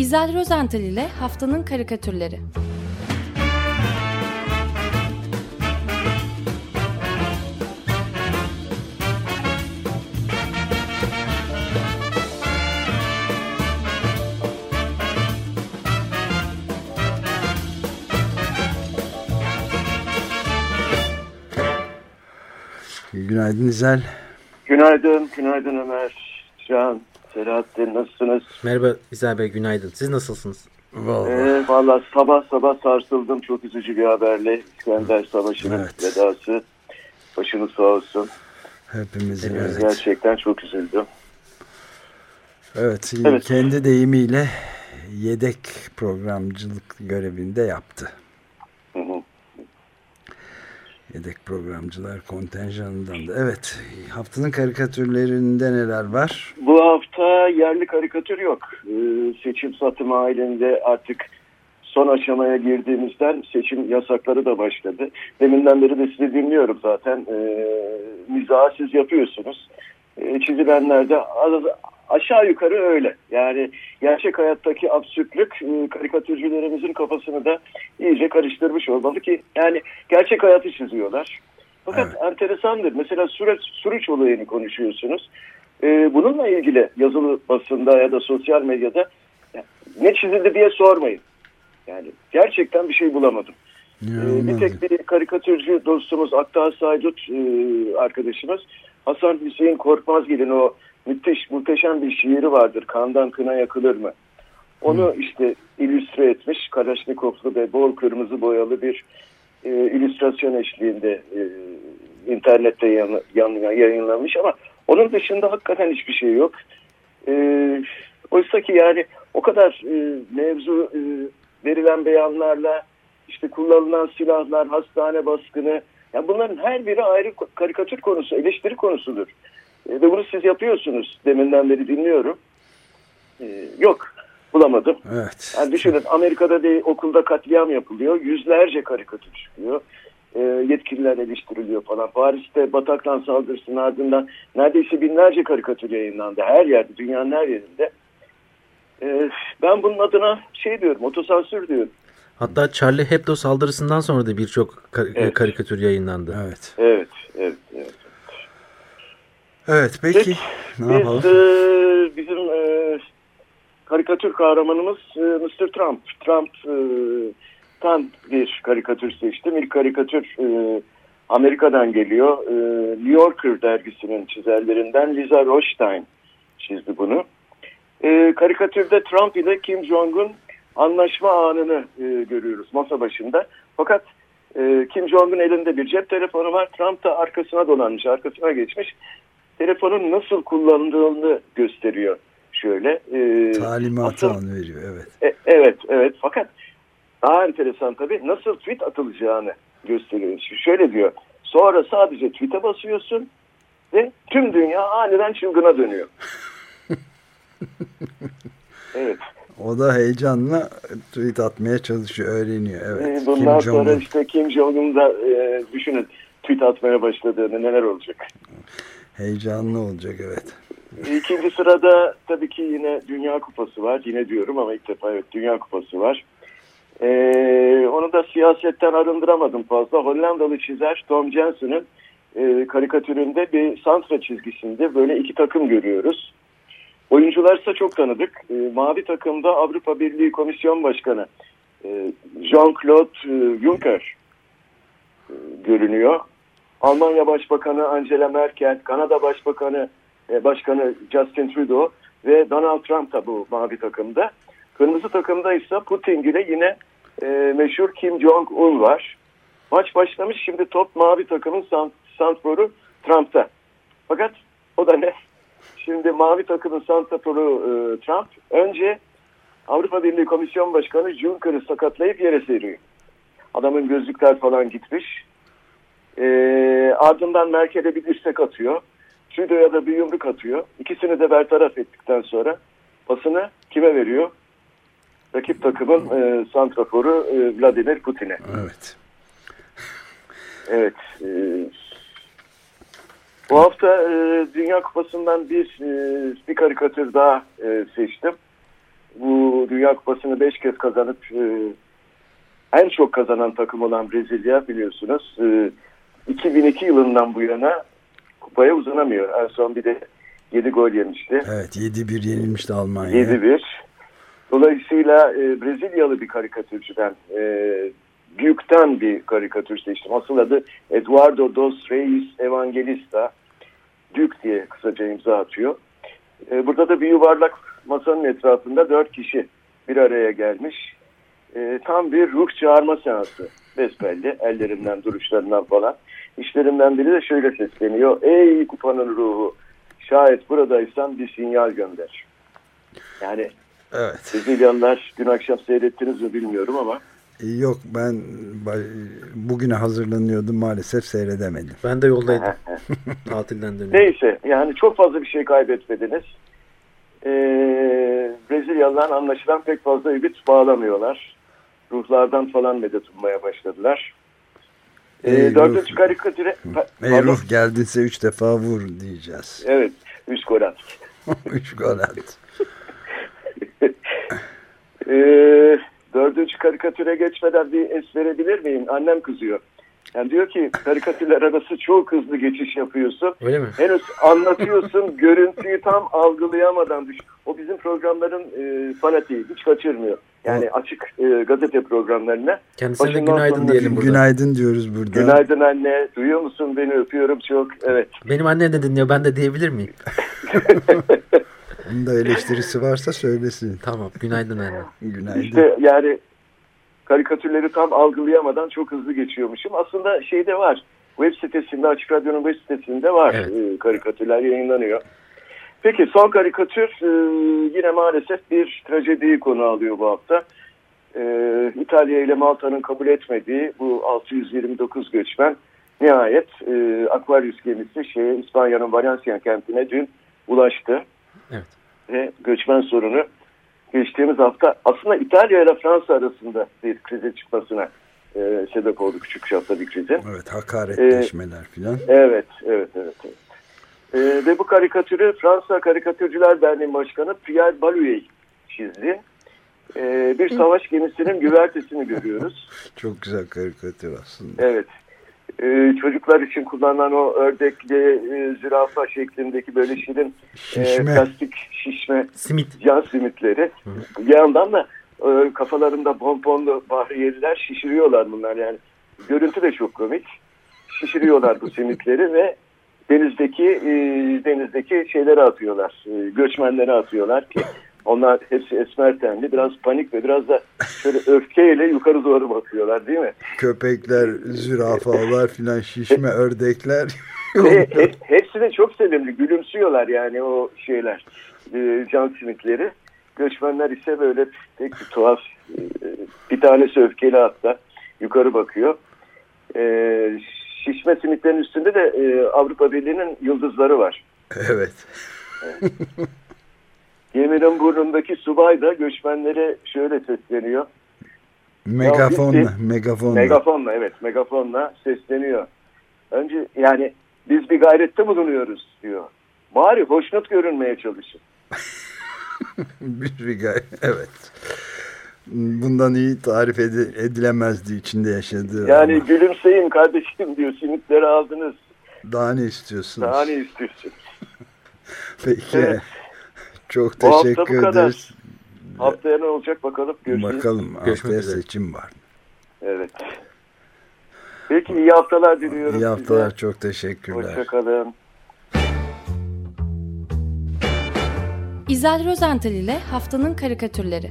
İzel Rozental ile Haftanın Karikatürleri Günaydın İzel. Günaydın, günaydın Ömer, Can, Selahattin nasılsınız? Merhaba İzel Bey, günaydın. Siz nasılsınız? Vallahi. Ee, Valla sabah sabah sarsıldım çok üzücü bir haberle. İskender Savaşı'nın Evet. vedası. Başınız sağ olsun. Hepimizin Ee, evet. Gerçekten çok üzüldüm. Evet, Evet. kendi deyimiyle yedek programcılık görevinde yaptı. Hı hı. Yedek programcılar kontenjanından da. Evet, haftanın karikatürlerinde neler var? Bu yerli karikatür yok. Ee, seçim satım halinde artık son aşamaya girdiğimizden seçim yasakları da başladı. Deminden beri de sizi dinliyorum zaten. Ee, mizahı siz yapıyorsunuz. Ee, çizilenler de az- aşağı yukarı öyle. Yani gerçek hayattaki absürtlük e, karikatürcülerimizin kafasını da iyice karıştırmış olmalı ki yani gerçek hayatı çiziyorlar. Fakat enteresandır. Mesela Suruç, Suruç olayını konuşuyorsunuz. Ee, bununla ilgili yazılı basında ya da sosyal medyada ya, ne çizildi diye sormayın. Yani gerçekten bir şey bulamadım. Ee, bir tek bir karikatürcü dostumuz Aktaş Saydut e, arkadaşımız Hasan Hüseyin Korkmazgil'in o müthiş muhteşem bir şiiri vardır. Kandan kına yakılır mı? Onu işte illüstre etmiş. Kalaşnikovlu ve bol kırmızı boyalı bir e, illüstrasyon eşliğinde e, internette yan, yan, yayınlanmış ama onun dışında hakikaten hiçbir şey yok. E, oysa ki yani o kadar e, mevzu e, verilen beyanlarla işte kullanılan silahlar, hastane baskını yani bunların her biri ayrı karikatür konusu, eleştiri konusudur. E, ve bunu siz yapıyorsunuz. Deminden beri dinliyorum. E, yok bulamadım. Evet. Yani düşünün Amerika'da bir okulda katliam yapılıyor. Yüzlerce karikatür çıkıyor. E, yetkililer eleştiriliyor falan. Paris'te Bataklan saldırısının ardından neredeyse binlerce karikatür yayınlandı. Her yerde, dünyanın her yerinde. E, ben bunun adına şey diyorum, otosansür diyorum. Hatta Charlie Hebdo saldırısından sonra da birçok kar- Evet. karikatür yayınlandı. Evet. Evet, evet, evet. Evet, peki Peki, ne yapalım? E, bizim e, karikatür kahramanımız e, Mr. Trump. Trump e, tam bir karikatür seçtim. İlk karikatür e, Amerika'dan geliyor. E, New Yorker dergisinin çizerlerinden Lisa Rothstein çizdi bunu. E, karikatürde Trump ile Kim Jong-un anlaşma anını e, görüyoruz masa başında. Fakat e, Kim Jong-un elinde bir cep telefonu var. Trump da arkasına dolanmış, arkasına geçmiş. Telefonun nasıl kullanıldığını gösteriyor şöyle. E, Talimatı asıl- veriyor, evet. e, evet, evet. Fakat daha enteresan tabii nasıl tweet atılacağını gösteriyor. Ş- Şöyle diyor. Sonra sadece tweet'e basıyorsun ve tüm dünya aniden çılgına dönüyor. evet. O da heyecanla tweet atmaya çalışıyor, öğreniyor. Evet. Ee, Bundan Kim sonra işte Kim Jong-un da e, düşünün tweet atmaya başladığını neler olacak. Heyecanlı olacak, evet. İkinci sırada tabii ki yine Dünya Kupası var. Yine diyorum ama ilk defa evet Dünya Kupası var. Ee, onu da siyasetten arındıramadım fazla. Hollandalı çizer Tom Jensen'ın e, karikatüründe bir santra çizgisinde böyle iki takım görüyoruz. Oyuncularsa çok tanıdık. E, mavi takımda Avrupa Birliği Komisyon Başkanı e, Jean-Claude e, Juncker e, görünüyor. Almanya Başbakanı Angela Merkel, Kanada Başbakanı e, Başkanı Justin Trudeau ve Donald Trump da bu mavi takımda. Kırmızı takımda ise Putin ile yine e, meşhur Kim Jong-un var. Maç başlamış şimdi top mavi takımın sant santroru Trump'ta. Fakat o da ne? Şimdi mavi takımın santraforu e, Trump önce Avrupa Birliği Komisyon Başkanı Juncker'ı sakatlayıp yere seriyor. Adamın gözlükler falan gitmiş. E, ardından Merkel'e bir dirsek atıyor. Trudeau'ya da bir yumruk atıyor. İkisini de bertaraf ettikten sonra pasını kime veriyor? Rakip takımın e, santraforu e, Vladimir Putin'e. Evet. Evet. e, bu hafta e, Dünya Kupası'ndan bir e, bir karikatür daha e, seçtim. Bu Dünya Kupası'nı 5 kez kazanıp e, en çok kazanan takım olan Brezilya biliyorsunuz. E, 2002 yılından bu yana kupaya uzanamıyor. En son bir de 7 gol yemişti. Evet 7-1 yenilmişti Almanya. 7-1. Dolayısıyla e, Brezilyalı bir karikatürcüden, e, büyükten bir karikatür seçtim. Asıl adı Eduardo dos Reis Evangelista. Dük diye kısaca imza atıyor. E, burada da bir yuvarlak masanın etrafında dört kişi bir araya gelmiş. E, tam bir ruh çağırma seansı. Besbelli ellerinden, duruşlarından falan. İşlerinden biri de şöyle sesleniyor. Ey kupanın ruhu şayet buradaysan bir sinyal gönder. Yani Evet. Brezilyalılar dün akşam seyrettiniz mi bilmiyorum ama. Yok ben bugüne hazırlanıyordum maalesef seyredemedim. Ben de yoldaydım. Tatilden dönüyorum. Neyse yani çok fazla bir şey kaybetmediniz. Ee, Brezilyalılar anlaşılan pek fazla ümit bağlamıyorlar. Ruhlardan falan medet ummaya başladılar. Ee, Ey dördüncü ruh. karikatüre... Ey Pardon. ruh geldinse üç defa vur diyeceğiz. Evet, üç gol attık. üç gol at. Ee, dördüncü karikatüre geçmeden bir es verebilir miyim? Annem kızıyor. Yani diyor ki karikatürler arası çok hızlı geçiş yapıyorsun. Öyle mi? Henüz anlatıyorsun, görüntüyü tam algılayamadan düş. O bizim programların e, fanatiği, hiç kaçırmıyor. Yani açık e, gazete programlarına. Kendisine de Başından günaydın diyelim burada. Günaydın diyoruz burada. Günaydın anne, duyuyor musun beni öpüyorum çok. Evet. Benim annem de dinliyor. Ben de diyebilir miyim? Onun da eleştirisi varsa söylesin. Tamam. Günaydın anne. Günaydın. İşte yani karikatürleri tam algılayamadan çok hızlı geçiyormuşum. Aslında şeyde var. Web sitesinde, Açık Radyo'nun web sitesinde var Evet. e, karikatürler yayınlanıyor. Peki son karikatür e, yine maalesef bir trajediyi konu alıyor bu hafta. E, İtalya ile Malta'nın kabul etmediği bu 629 göçmen nihayet e, Aquarius gemisi şeye, İspanya'nın Valencia kentine dün ulaştı. Evet. Ve göçmen sorunu geçtiğimiz hafta aslında İtalya ile Fransa arasında bir krize çıkmasına e, sebep oldu küçük çapta bir krize. Evet hakaretleşmeler filan. Evet, evet, evet. evet. E, ve bu karikatürü Fransa Karikatürcüler Derneği Başkanı Pierre Balouet çizdi. E, bir savaş gemisinin güvertesini görüyoruz. Çok güzel karikatür aslında. Evet. E, çocuklar için kullanılan o ördekli e, zürafa şeklindeki böyle şirin e, Şişme. plastik şişme Simit. can simitleri. Bir yandan da e, kafalarında pomponlu bahriyeliler şişiriyorlar bunlar yani. Görüntü de çok komik. Şişiriyorlar bu simitleri ve denizdeki e, denizdeki şeyleri atıyorlar. E, göçmenleri atıyorlar ki onlar hepsi esmer tenli. Biraz panik ve biraz da şöyle öfkeyle yukarı doğru bakıyorlar değil mi? Köpekler, zürafalar filan şişme ördekler. Ve he- hepsi de çok sevimli. Gülümsüyorlar yani o şeyler. E, can simitleri. Göçmenler ise böyle pek bir tuhaf. e, bir tanesi öfkeli hatta. Yukarı bakıyor. E, şişme simitlerin üstünde de e, Avrupa Birliği'nin yıldızları var. evet. Geminin burnundaki subay da göçmenlere şöyle sesleniyor. Megafonla, megafonla. Megafonla evet megafonla sesleniyor. Önce yani biz bir gayrette bulunuyoruz diyor. Bari hoşnut görünmeye çalışın. bir bir gay- Evet. Bundan iyi tarif edi- edilemezdi içinde yaşadığı. Yani ama. gülümseyin kardeşim diyor simitleri aldınız. Daha ne istiyorsunuz? Daha ne istiyorsun? Peki. Evet. Çok Bu hafta bu teşekkür kadar. ederiz. Haftaya ne olacak bakalım görüşürüz. Bakalım Görüşmek haftaya üzere. seçim var. Evet. Peki iyi haftalar diliyorum İyi haftalar size. çok teşekkürler. Hoşçakalın. İzel Rozental ile Haftanın Karikatürleri.